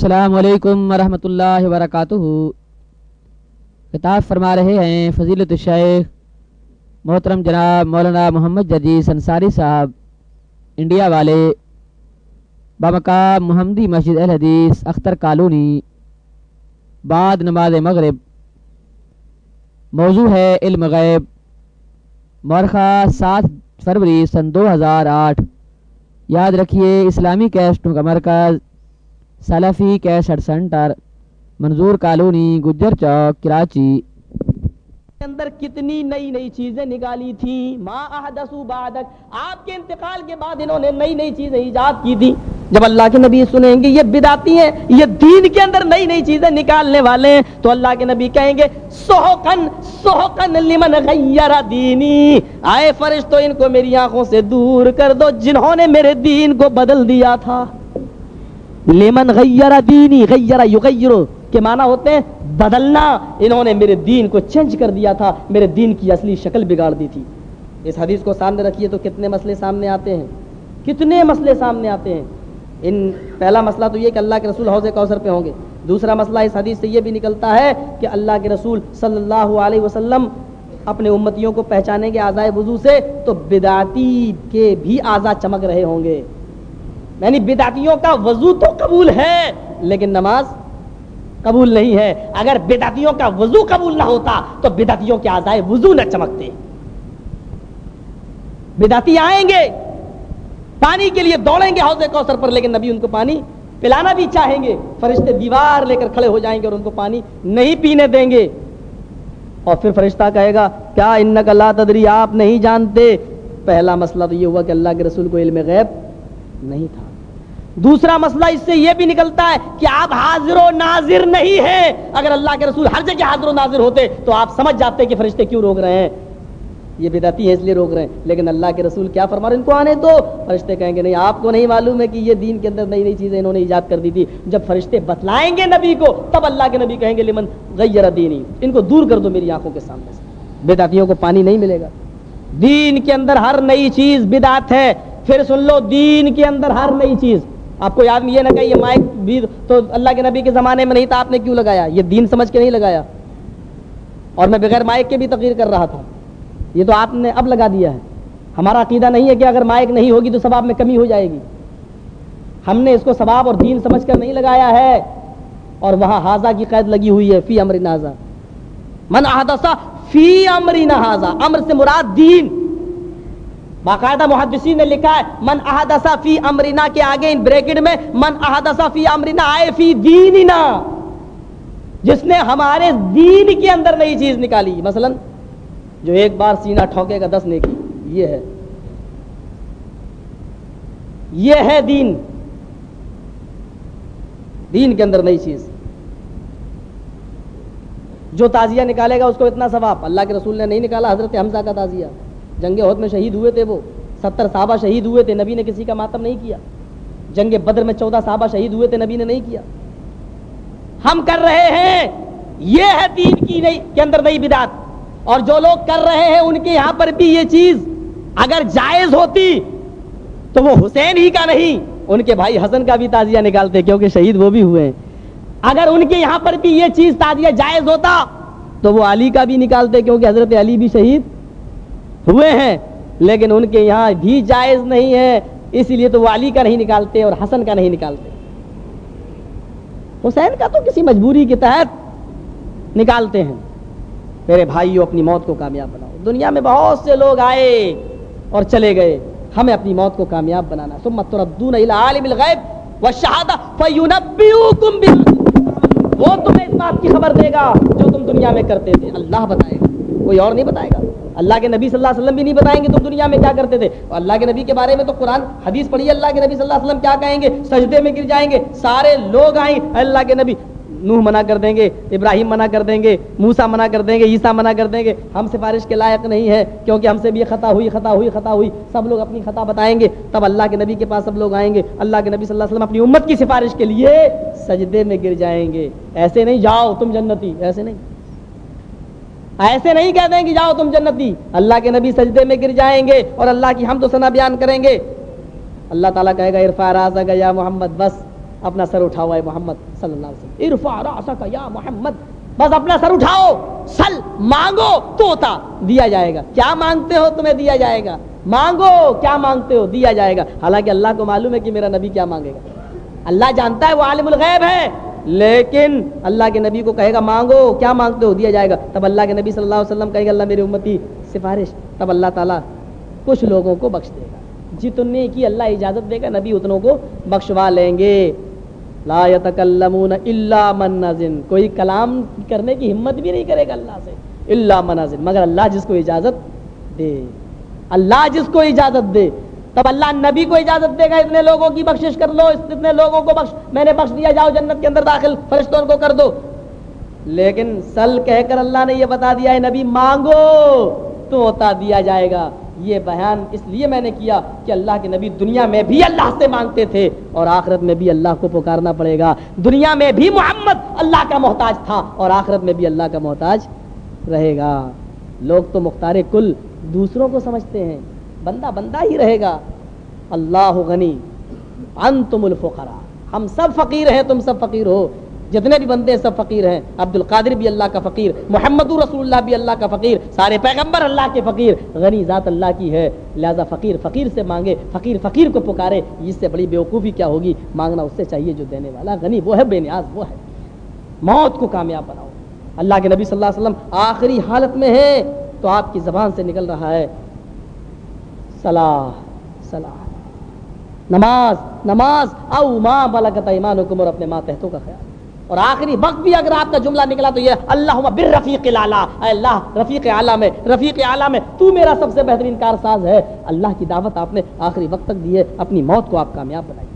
السلام علیکم ورحمۃ اللہ وبرکاتہ۔ کتاب فرما رہے ہیں فضیلت الشیخ محترم جناب مولانا محمد جدید انصاری صاحب، انڈیا والے، بامقام محمدی مسجد الحدیث اختر کالونی، بعد نماز مغرب۔ موضوع ہے علم غیب۔ مورخہ سات فروری سن دو ہزار آٹھ۔ یاد رکھیے، اسلامی کیسٹوں کا مرکز سلفی cassette centre Manzoor colony, Gujjar Chowk, Karachi. اندر کتنی نئی نئی چیزیں نکالی تھیں۔ ماں احدثو بعدک، آپ کے انتقال کے بعد انہوں نے نئی نئی چیزیں ایجاد کی تھی جب اللہ کے نبی سنیں گے یہ بداتی ہیں، یہ دین کے اندر نئی نئی چیزیں نکالنے والے ہیں، تو اللہ کے نبی کہیں گے سوہقن سوہقن لمن غیر دینی۔ آئے فرشتو، ان کو میری آنکھوں سے دور کر دو، جنہوں نے میرے دین کو بدل دیا تھا۔ لمن غیر دینی، غیر یغیرو کے معنی ہوتے ہیں بدلنا۔ انہوں نے میرے دین کو چینج کر دیا تھا، میرے دین کی اصلی شکل بگاڑ دی تھی۔ اس حدیث کو سامنے رکھیے تو کتنے مسئلے سامنے آتے ہیں۔ کتنے مسئلے سامنے آتے ہیں۔ ان پہلا مسئلہ تو یہ کہ اللہ کے رسول حوض کوثر پہ ہوں گے۔ دوسرا مسئلہ اس حدیث سے یہ بھی نکلتا ہے کہ اللہ کے رسول صلی اللہ علیہ وسلم اپنے امتیوں کو پہچانیں گے آزائے وضو سے تو بداتی کے بھی آزا چمک رہے ہوں گے۔ یعنی بدعتیوں کا وضو تو قبول ہے، لیکن نماز قبول نہیں ہے۔ اگر بدعتیوں کا وضو قبول نہ ہوتا، تو بدعتیوں کے آزائے وضو نہ چمکتے۔ بدعتی آئیں گے، پانی کے لیے دوڑیں گے حوض کوثر پر، لیکن نبی ان کو پانی پلانا بھی چاہیں گے۔ فرشتے دیوار لے کر کھڑے ہو جائیں گے اور ان کو پانی نہیں پینے دیں گے۔ اور پھر فرشتہ کہے گا، کیا ان لا تدری، آپ نہیں جانتے؟ پہلا مسئلہ تو یہ ہوا کہ اللہ کے رسول کو علم غیب نہیں تھا۔ دوسرا مسئلہ اس سے یہ بھی نکلتا ہے کہ آپ حاضر و ناظر نہیں ہیں۔ اگر اللہ کے رسول ہر جگہ حاضر و ناظر ہوتے تو آپ سمجھ جاتے کہ فرشتے کیوں روک رہے ہیں۔ یہ بدعتی ہے اس لیے روک رہے ہیں۔ لیکن اللہ کے رسول کیا فرما رہے ان کو آنے تو فرشتے کہیں گے، نہیں، آپ کو نہیں معلوم ہے کہ یہ دین کے اندر نئی نئی چیزیں انہوں نے ایجاد کر دی تھی۔ جب فرشتے بتلائیں گے نبی کو، تب اللہ کے نبی کہیں گے، لمن غیر دینی، ان کو دور کر دو میری آنکھوں کے سامنے سے۔ بدعتیوں کو پانی نہیں ملے گا۔ دین کے اندر ہر نئی چیز بدعت ہے۔ پھر سن لو، دین کے اندر ہر نئی چیز آپ کو یاد یہ نہ کہ یہ مائک بھی تو اللہ کے نبی کے زمانے میں نہیں تھا، آپ نے کیوں لگایا؟ یہ دین سمجھ کے نہیں لگایا۔ اور میں بغیر مائک کے بھی تقریر کر رہا تھا۔ یہ تو آپ نے اب لگا دیا ہے۔ ہمارا عقیدہ نہیں ہے کہ اگر مائک نہیں ہوگی تو ثواب میں کمی ہو جائے گی۔ ہم نے اس کو ثواب اور دین سمجھ کر نہیں لگایا ہے۔ اور وہاں حاضہ کی قید لگی ہوئی ہے، فی امر نازا من احدثا فی امر نازا امر سے مراد دین۔ باقاعدہ محدثین نے لکھا ہے، من احدثا فی امرنا کے آگے ان بریکٹ میں، من احدثا فی امرنا آئے فی دیننا۔ جس نے ہمارے دین کے اندر نئی چیز نکالی۔ مثلا، جو ایک بار سینہ ٹھوکے گا دس نیکی، یہ ہے۔ یہ ہے دین۔ دین کے اندر نئی چیز۔ جو تازیہ نکالے گا، اس کو اتنا ثواب۔ اللہ کے رسول نے نہیں نکالا، حضرت حمزہ کا تازیہ جنگ عہد میں شہید ہوئے تھے وہ، ستر صحابہ شہید ہوئے تھے، نبی نے کسی کا ماتم نہیں کیا۔ جنگ بدر میں چودہ صحابہ شہید ہوئے تھے، نبی نے نہیں کیا۔ ہم کر رہے ہیں، یہ ہے دین کی نئی کے اندر نئی بدات اور جو لوگ کر رہے ہیں، ان کے یہاں پر بھی یہ چیز اگر جائز ہوتی تو وہ حسین ہی کا نہیں، ان کے بھائی حسن کا بھی تازیہ نکالتے کیونکہ شہید وہ بھی ہوئے ہیں۔ اگر ان کے یہاں پر بھی یہ چیز تازیہ جائز ہوتا تو وہ علی کا بھی نکالتے کیونکہ حضرت علی بھی شہید۔ ہوئے ہیں، لیکن ان کے یہاں بھی جائز نہیں ہے اسی لیے تو وہ علی کا نہیں نکالتے اور حسن کا نہیں نکالتے۔ حسین کا تو کسی مجبوری کے تحت نکالتے ہیں۔ میرے بھائیوں اپنی موت کو کامیاب بناؤ۔ دنیا میں بہت سے لوگ آئے اور چلے گئے۔ ہمیں اپنی موت کو کامیاب بنانا۔ ثم تردون الى عالم الغیب والشہادہ فینبئوکم بال وہ تمہیں اس بات کی خبر دے گا جو تم دنیا میں کرتے تھے۔ اللہ بتائے گا۔ کوئی اور نہیں بتائے گا۔ اللہ کے نبی صلی اللہ علیہ وسلم بھی نہیں بتائیں گے تم دنیا میں کیا کرتے تھے۔ اللہ کے نبی کے بارے میں تو قرآن، حدیث پڑھی اللہ کے نبی صلی اللہ علیہ وسلم کیا کہیں گے؟ سجدے میں گر جائیں گے۔ سارے لوگ آئیں اللہ کے نبی، نوح منع کر دیں گے، ابراہیم منع کر دیں گے موسا منع کر دیں گے، عیسیٰ منع کر دیں گے۔ ہم سفارش کے لائق نہیں ہے کیونکہ ہم سے بھی خطا ہوئی خطا ہوئی خطا ہوئی۔ سب لوگ اپنی خطا بتائیں گے۔ تب اللہ کے نبی کے پاس سب لوگ آئیں گے۔ اللہ کے نبی صلی اللہ علیہ وسلم اپنی امت کی سفارش کے لیے سجدے میں گر جائیں گے۔ ایسے نہیں، جاؤ تم جنتی، ایسے نہیں۔ ایسے نہیں کہتے ہیں کہ جاؤ تم جنتی۔ اللہ کے نبی سجدے میں گر جائیں گے اور اللہ کی ہم تو سنا بیان کریں گے۔ اللہ تعالیٰ کہے گا عرفا راز یا محمد، بس اپنا سر اٹھاؤ اے محمد صلی اللہ علیہ وسلم۔ ارفع راسک یا محمد، بس اپنا سر اٹھاؤ۔ سل، مانگو تو دیا جائے گا۔ کیا مانگتے ہو تمہیں دیا جائے گا؟ مانگو، کیا مانگتے ہو؟ دیا جائے گا۔ حالانکہ اللہ کو معلوم ہے کہ میرا نبی کیا مانگے گا۔ اللہ جانتا ہے، وہ عالم الغیب ہے۔ لیکن اللہ کے نبی کو کہے گا، مانگو، کیا مانگتے ہو؟ دیا جائے گا۔ تب اللہ کے نبی صلی اللہ علیہ وسلم کہے گا اللہ میری امتی سفارش۔ تب اللہ تعالیٰ کچھ لوگوں کو بخش دے گا۔ جتنے کی اللہ اجازت دے گا، نبی اتنوں کو بخشوا لیں گے۔ لا يتکلمون الا من نزن۔ کوئی کلام کرنے کی ہمت بھی نہیں کرے گا اللہ سے۔ الا من نزن۔ مگر اللہ جس کو اجازت دے۔ اللہ جس کو اجازت دے۔ تب اللہ نبی کو اجازت دے گا، اتنے لوگوں کی بخشش کر لو اتنے لوگوں کو بخش، میں نے بخش دیا، جاؤ جنت کے اندر داخل، فرشتوں کو کر دو۔ لیکن سل کہہ کر اللہ نے یہ بتا دیا ہے نبی مانگو، تو ہوتا دیا جائے گا۔ یہ بیان اس لیے میں نے کیا کہ اللہ کے نبی دنیا میں بھی اللہ سے مانگتے تھے اور آخرت میں بھی اللہ کو پکارنا پڑے گا۔ دنیا میں بھی محمد اللہ کا محتاج تھا اور آخرت میں بھی اللہ کا محتاج رہے گا۔ لوگ تو مختار کل دوسروں کو سمجھتے ہیں۔ بندہ بندہ ہی رہے گا۔ اللہ غنی، انتم الفقراء۔ ہم سب فقیر ہیں، تم سب فقیر ہو۔ جتنے بھی بندے سب فقیر ہیں۔ عبد القادر بھی اللہ کا فقیر، محمد رسول اللہ بھی اللہ کا فقیر، سارے پیغمبر اللہ کے فقیر۔ غنی ذات اللہ کی ہے۔ لہذا فقیر فقیر سے مانگے، فقیر فقیر کو پکارے، اس سے بڑی بیوقوفی کیا ہوگی؟ مانگنا اس سے چاہیے جو دینے والا۔ غنی وہ ہے، بے نیاز وہ ہے۔ موت کو کامیاب بناؤ۔ اللہ کے نبی صلی اللہ علیہ وسلم آخری حالت میں ہے تو آپ کی زبان سے نکل رہا ہے۔ صلاح صلاح۔ نماز نماز، او ماں بلکت ایمانکم، اور اپنے ماں تحتوں کا خیال۔ اور آخری وقت بھی اگر آپ کا جملہ نکلا تو یہ اللہ بر رفیق اے اللہ، رفیق اعلیٰ میں، رفیق اعلیٰ میں، تو میرا سب سے بہترین کار ساز ہے۔ اللہ کی دعوت آپ نے آخری وقت تک دی ہے۔ اپنی موت کو آپ کامیاب بنائیے۔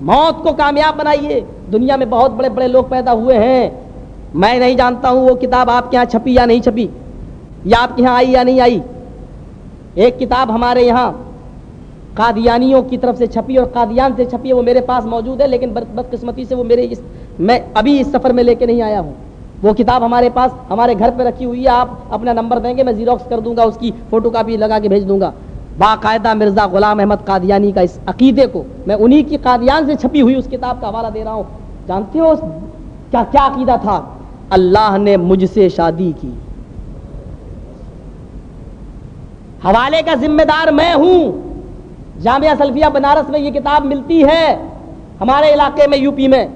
موت کو کامیاب بنائیے۔ دنیا میں بہت بڑے بڑے لوگ پیدا ہوئے ہیں۔ میں نہیں جانتا ہوں وہ کتاب آپ کے یہاں چھپی یا نہیں چھپی، یا آپ کے یہاں آئی یا نہیں آئی۔ ایک کتاب ہمارے یہاں قادیانیوں کی طرف سے چھپی اور قادیان سے چھپی ہے، وہ میرے پاس موجود ہے، لیکن بدقسمتی سے وہ میرے اس میں ابھی اس سفر میں لے کے نہیں آیا ہوں۔ وہ کتاب ہمارے پاس ہمارے گھر پہ رکھی ہوئی ہے، آپ اپنا نمبر دیں گے، میں زیروکس کر دوں گا، اس کی فوٹو کاپی لگا کے بھیج دوں گا۔ باقاعدہ مرزا غلام احمد قادیانی کا اس عقیدے کو میں انہی کی قادیان سے چھپی ہوئی اس کتاب کا حوالہ دے رہا ہوں۔ جانتے ہو کیا کیا عقیدہ تھا؟ اللہ نے مجھ سے شادی کی۔ حوالے کا ذمہ دار میں ہوں۔ جامعہ سلفیہ بنارس میں یہ کتاب ملتی ہے ہمارے علاقے میں یو پی میں۔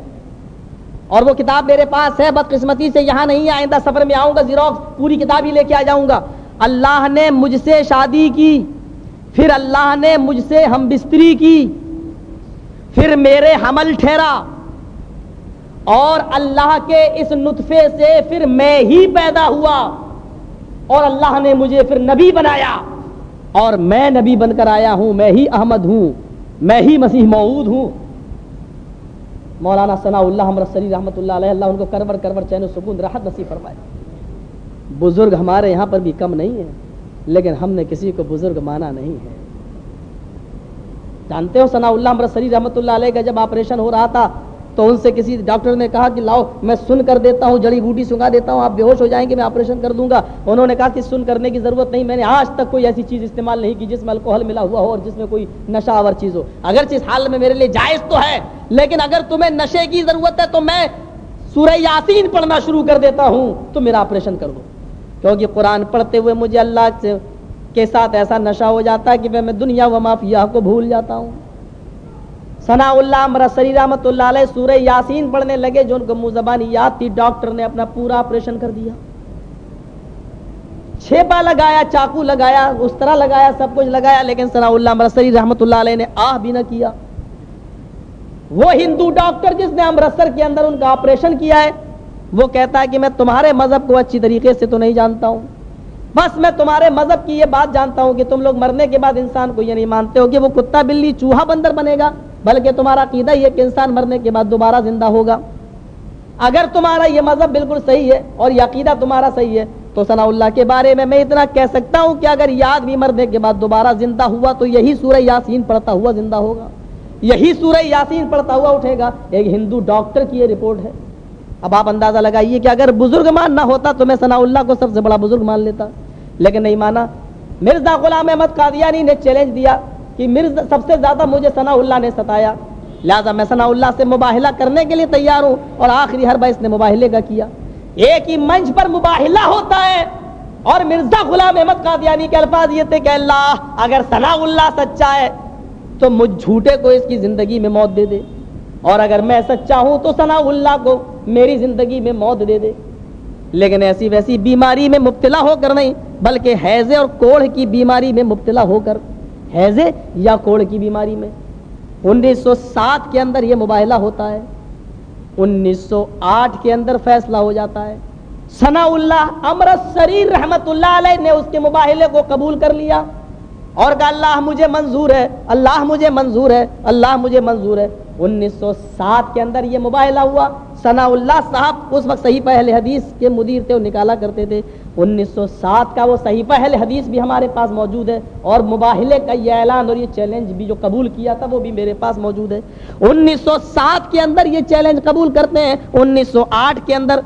اور وہ کتاب میرے پاس ہے، بدقسمتی سے یہاں نہیں، آئندہ سفر میں آؤں گا زیروکس پوری کتاب ہی لے کے آ جاؤں گا۔ اللہ نے مجھ سے شادی کی، پھر اللہ نے مجھ سے ہم بستری کی، پھر میرے حمل ٹھہرا۔ اور اللہ کے اس نطفے سے پھر میں ہی پیدا ہوا۔ اور اللہ نے مجھے پھر نبی بنایا۔ اور میں نبی بن کر آیا ہوں، میں ہی احمد ہوں، میں ہی مسیح معود ہوں۔ مولانا ثناء اللہ رسلی رحمۃ اللہ علیہ، اللہ ان کو کرور کرور چین و سکون راحت نصیب فرمائے۔ بزرگ ہمارے یہاں پر بھی کم نہیں ہے لیکن ہم نے کسی کو بزرگ مانا نہیں ہے۔ جانتے ہو ثناء اللہ رسلی رحمۃ اللہ علیہ کا جب آپریشن ہو رہا تھا تو ان سے کسی ڈاکٹر نے کہا کہ لاؤ، میں سن کر دیتا ہوں، جڑی بوٹی سنگا دیتا ہوں، آپ بے ہوش ہو جائیں گے، میں آپریشن کر دوں گا۔ انہوں نے کہا کہ سن کرنے کی ضرورت نہیں، میں نے آج تک کوئی ایسی چیز استعمال نہیں کی جس میں الکوہل ملا ہوا ہو اور جس میں کوئی نشہ آور چیز ہو۔ اگر جس حال میں میرے لیے جائز تو ہے، لیکن اگر تمہیں نشے کی ضرورت ہے تو میں سورہ یاسین پڑھنا شروع کر دیتا ہوں، تو میرا آپریشن کر دو۔ کیونکہ قرآن پڑھتے ہوئے مجھے اللہ سے کے ساتھ ایسا نشہ ہو جاتا ہے کہ میں دنیا و مافیا کو بھول جاتا ہوں۔ ثنا اللہ مرسری رحمت اللہ علیہ سورہ یاسین پڑھنے لگے جو ان کو منہ زبانی یاد تھی، ڈاکٹر نے اپنا پورا آپریشن کر دیا۔ چھپا لگایا، چاقو لگایا اس طرح لگایا، سب کچھ لگایا، لیکن ثنا اللہ مرسری رحمت اللہ علیہ نے آہ بھی نہ کیا۔ وہ ہندو ڈاکٹر جس نے امرتسر کے اندر ان کا آپریشن کیا ہے، وہ کہتا ہے کہ میں تمہارے مذہب کو اچھی طریقے سے تو نہیں جانتا ہوں۔ بس میں تمہارے مذہب کی یہ بات جانتا ہوں کہ تم لوگ مرنے کے بعد انسان کو یہ نہیں مانتے ہو کہ وہ کتا بلی چوہا بندر بنے گا۔ بلکہ تمہارا عقیدہ یہ کہ انسان مرنے کے بعد دوبارہ زندہ ہوگا۔ اگر تمہارا یہ مذہب بالکل صحیح ہے اور یہ عقیدہ تمہارا صحیح ہے، تو ثنا اللہ کے بارے میں میں اتنا کہہ سکتا ہوں کہ اگر یاد بھی مرنے کے بعد دوبارہ زندہ ہوا تو یہی سورہ یاسین پڑھتا ہوا زندہ ہوگا۔ یہی سورہ یاسین پڑھتا ہوا اٹھے گا۔ ایک ہندو ڈاکٹر کی یہ رپورٹ ہے۔ اب آپ اندازہ لگائیے کہ اگر بزرگ مان نہ ہوتا تو میں ثنا اللہ کو سب سے بڑا بزرگ مان لیتا۔ لیکن نہیں مانا۔ مرزا غلام احمد قادیانی نے چیلنج دیا۔ کہ مرزا سب سے زیادہ مجھے ثنا اللہ نے ستایا۔ لہٰذا میں ثنا اللہ سے مباہلہ کرنے کے لیے تیار ہوں اور آخری ہر بحث نے مباہلے کا کیا۔ ایک ہی منچ پر مباہلہ ہوتا ہے اور مرزا غلام احمد قادیانی کے الفاظ یہ تھے کہ اللہ اگر ثنا اللہ سچا ہے تو مجھ جھوٹے کو اس کی زندگی میں موت دے دے۔ اور اگر میں سچا ہوں تو ثنا اللہ کو میری زندگی میں موت دے دے۔ لیکن ایسی ویسی بیماری میں مبتلا ہو کر نہیں، بلکہ حیضے اور کوڑ کی بیماری میں مبتلا ہو کر۔ حیضے یا کوڑ کی بیماری میں؟ انیس سو سات کے اندر یہ مباہلہ ہوتا ہے انیس سو آٹھ کے اندر فیصلہ ہو جاتا ہے۔ ثنا اللہ امرت سریر رحمت اللہ علیہ نے اس کے مباہلے کو قبول کر لیا۔ اور کہا، اللہ مجھے منظور ہے، اللہ مجھے منظور ہے، اللہ مجھے منظور ہے۔ انیس سو سات کے اندر یہ مباہلہ ہوا۔ ثنا اللہ صاحب اس وقت صحیح پہل حدیث کے مدیر تھے، وہ نکالا کرتے تھے۔ انیس سو سات کا وہ صحیح پہل حدیث بھی ہمارے پاس موجود ہے اور مباہلے کا یہ اعلان اور یہ چیلنج بھی جو قبول کیا تھا وہ بھی میرے پاس موجود ہے۔ انیس سو سات کے اندر یہ چیلنج قبول کرتے ہیں انیس سو آٹھ کے اندر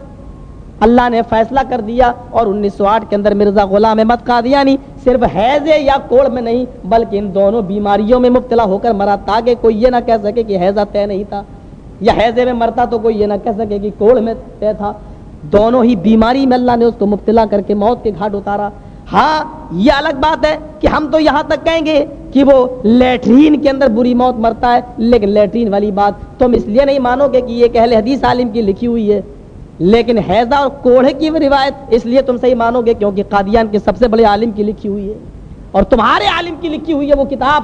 اللہ نے فیصلہ کر دیا اور انیس سو آٹھ کے اندر مرزا غلام احمد قادیانی یعنی صرف حیضے یا کوڑ میں نہیں، بلکہ ان دونوں بیماریوں میں مبتلا ہو کر مرا تاکہ کوئی یہ نہ کہہ سکے کہ حیضہ طے نہیں تھا یا حیضے میں مرتا تو کوئی یہ نہ کہہ سکے کہ کوڑ میں طے تھا۔ دونوں ہی بیماری میں اللہ نے اس کو مبتلا کر کے موت کے گھاٹ اتارا۔ ہاں یہ الگ بات ہے کہ ہم تو یہاں تک کہیں گے کہ وہ لیٹرین کے اندر بری موت مرتا ہے، لیکن لیٹرین والی بات تم اس لیے نہیں مانو گے کہ یہ کہ حدیث عالم کی لکھی ہوئی ہے۔ لیکن حیضہ اور کوڑھے کی روایت اس لیے تم صحیح مانو گے کیونکہ قادیان کے سب سے بڑے عالم کی لکھی ہوئی ہے۔ اور تمہارے عالم کی لکھی ہوئی ہے وہ کتاب۔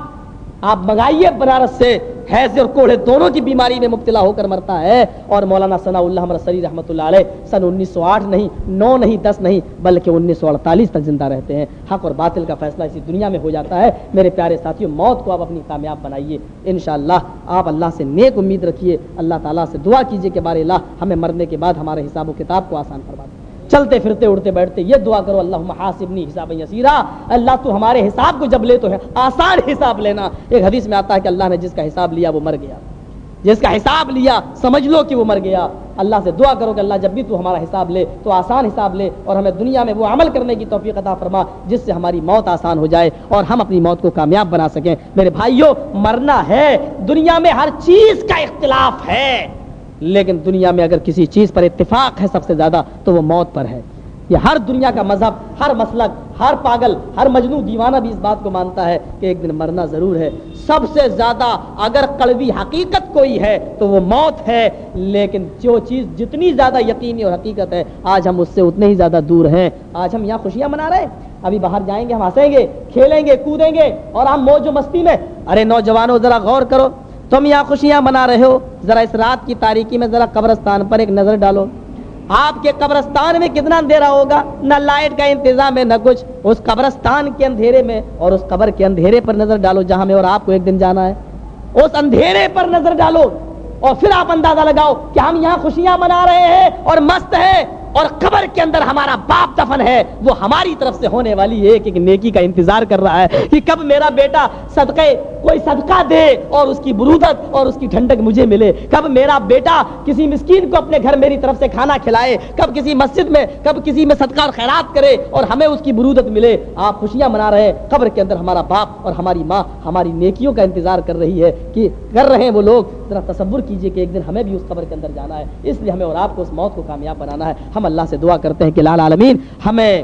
آپ منگائیے بنارس سے حیض اور کوڑے دونوں کی بیماری میں مبتلا ہو کر مرتا ہے اور مولانا ثناء اللہ رسری رحمۃ اللہ علیہ سن انیس سو آٹھ نہیں، نو نہیں، دس نہیں، بلکہ انیس سو اڑتالیس تک زندہ رہتے ہیں۔ حق اور باطل کا فیصلہ اسی دنیا میں ہو جاتا ہے۔ میرے پیارے ساتھیوں، موت کو آپ اپنی کامیاب بنائیے۔ انشاءاللہ آپ اللہ سے نیک امید رکھیے۔ اللہ تعالیٰ سے دعا کیجیے کہ بارے اللہ ہمیں مرنے کے بعد ہمارے حساب و کتاب کو آسان فرما دیں چلتے پھرتے اڑتے بیٹھتے یہ دعا کرو اللہ حاسبنی حساب یسیرا۔ اللہ تو ہمارے حساب کو جب لے تو ہے، آسان حساب لینا۔ ایک حدیث میں آتا ہے کہ اللہ نے جس کا حساب لیا وہ مر گیا۔ جس کا حساب لیا، سمجھ لو کہ وہ مر گیا۔ اللہ سے دعا کرو کہ اللہ جب بھی تو ہمارا حساب لے، تو آسان حساب لے اور ہمیں دنیا میں وہ عمل کرنے کی توفیق عطا فرما، جس سے ہماری موت آسان ہو جائے اور ہم اپنی موت کو کامیاب بنا سکیں۔ میرے بھائیوں مرنا ہے۔ دنیا میں ہر چیز کا اختلاف ہے۔ لیکن دنیا میں اگر کسی چیز پر اتفاق ہے سب سے زیادہ، تو وہ موت پر ہے۔ یہ ہر دنیا کا مذہب، ہر مسلک، ہر پاگل، ہر مجنو دیوانہ بھی اس بات کو مانتا ہے کہ ایک دن مرنا ضرور ہے۔ سب سے زیادہ اگر کڑوی حقیقت کوئی ہے، تو وہ موت ہے۔ لیکن جو چیز جتنی زیادہ یقینی اور حقیقت ہے، آج ہم اس سے اتنے ہی زیادہ دور ہیں۔ آج ہم یہاں خوشیاں منا رہے ہیں۔ ابھی باہر جائیں گے، ہم ہنسیں گے، کھیلیں گے، کودیں گے اور ہم موج و مستی میں۔ ارے نوجوانوں، ذرا غور کرو۔ تم یہاں خوشیاں منا رہے ہو؟ ذرا اس رات کی تاریکی میں ذرا قبرستان پر ایک نظر ڈالو۔ آپ کے قبرستان میں کتنا اندھیرا ہوگا؟ نہ لائٹ کا انتظام ہے، نہ کچھ۔ اس قبرستان کے اندھیرے میں اور اس قبر کے اندھیرے پر نظر ڈالو، جہاں میں اور آپ کو ایک دن جانا ہے۔ اس اندھیرے پر نظر ڈالو اور پھر آپ اندازہ لگاؤ کہ ہم یہاں خوشیاں منا رہے ہیں اور مست ہیں۔ اور قبر کے اندر ہمارا باپ دفن ہے، وہ ہماری طرف سے ہونے والی ایک ایک نیکی کا انتظار کر رہا ہے کہ کب میرا بیٹا صدقے، کوئی صدقہ دے اور اس کی برودت اور اس کی ٹھنڈک مجھے ملے۔ کب میرا بیٹا کسی مسکین کو اپنے گھر میری طرف سے کھانا کھلائے، کب کسی مسجد میں، کب کسی میں صدقہ اور خیرات کرے اور ہمیں اس کی برودت ملے۔ آپ خوشیاں منا رہے ہیں، قبر کے اندر ہمارا باپ اور ہماری ماں ہماری نیکیوں کا انتظار کر رہی ہے کہ کر رہے ہیں وہ لوگ۔ ذرا تصور کیجیے کہ ایک دن ہمیں بھی اس قبر کے اندر جانا ہے، اس لیے ہمیں اور آپ کو اس موت کو کامیاب بنانا ہے۔ ہم اللہ سے دعا کرتے ہیں کہ لال عالمین، ہمیں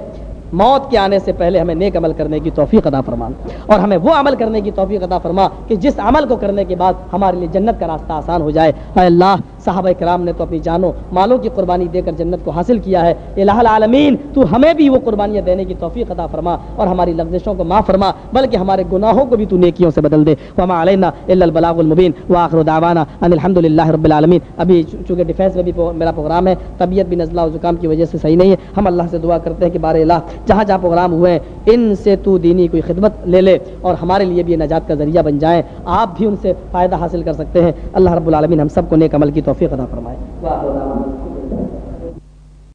موت کے آنے سے پہلے ہمیں نیک عمل کرنے کی توفیق ادا فرما۔ اور ہمیں وہ عمل کرنے کی توفیق ادا فرما کہ جس عمل کو کرنے کے بعد ہمارے لیے جنت کا راستہ آسان ہو جائے۔ اے اللہ صحابہ کرام نے تو اپنی جانوں مالوں کی قربانی دے کر جنت کو حاصل کیا ہے۔ الہ العالمین، تو ہمیں بھی وہ قربانیاں دینے کی توفیق عطا فرما اور ہماری لفزشوں کو معاف فرما، بلکہ ہمارے گناہوں کو بھی تو نیکیوں سے بدل دے۔ وما علینا الا البلاغ المبین واخر دعوانا ان الحمدللہ رب العالمین ابھی چونکہ ڈیفینس میں بھی میرا پروگرام ہے، طبیعت بھی نزلہ و زکام کی وجہ سے صحیح نہیں ہے۔ ہم اللہ سے دعا کرتے ہیں کہ بار اللہ جہاں جہاں پروگرام ہوئے ہیں ان سے تو دینی کوئی خدمت لے لے اور ہمارے لیے بھی نجات کا ذریعہ بن جائیں آپ بھی ان سے فائدہ حاصل کر سکتے ہیں۔ اللہ رب العالمین ہم سب کو نیک عمل کی توفیق عطا فرمائے۔